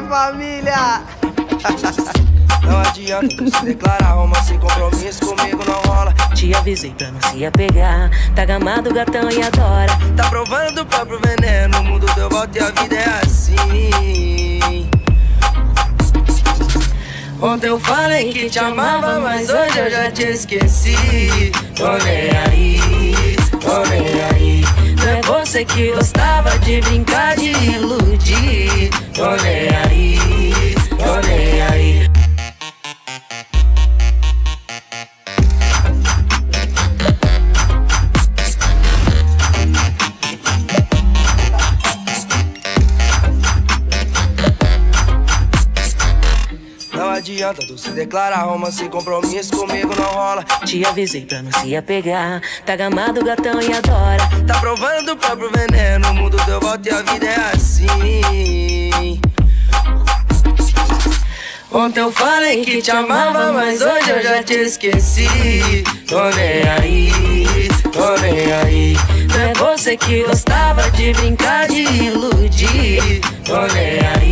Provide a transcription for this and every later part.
família! Não adianta se declarar romance, compromisso comigo não rola. Te avisei pra não se apegar. Tá gamado, gatão e adora. Tá provando o próprio veneno. O mundo deu volta e a vida é assim. Ontem eu falei que te amava, mas hoje eu já te esqueci. Tô nem aí, tô nem aí. Não é você que gostava de brincar, de iludir. Adianta tu se declarar romance, compromisso comigo não rola. Te avisei pra não se apegar. Tá gamado, gatão e adora. Tá provando o próprio veneno. O mundo deu volta e a vida é assim. Ontem eu falei que te amava, mas hoje eu já te esqueci. Tô nem aí, tô nem aí. Não é você que gostava de brincar, de iludir. Tô nem aí,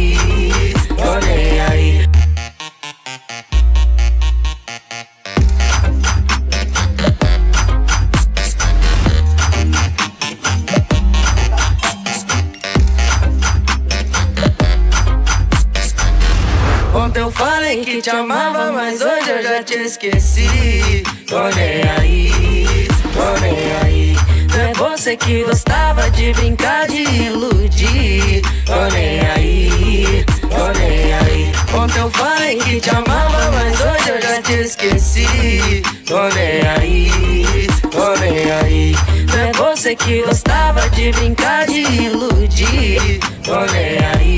Falei que te amava, mas hoje eu já te esqueci. Tô nem aí, tô nem aí. Não é você que gostava de brincar, de iludir. Tô nem aí, tô nem aí. Ontem eu falei que te amava, mas hoje eu já te esqueci. Tô nem aí, tô nem aí. Não é você que gostava de brincar, de iludir. Tô nem aí.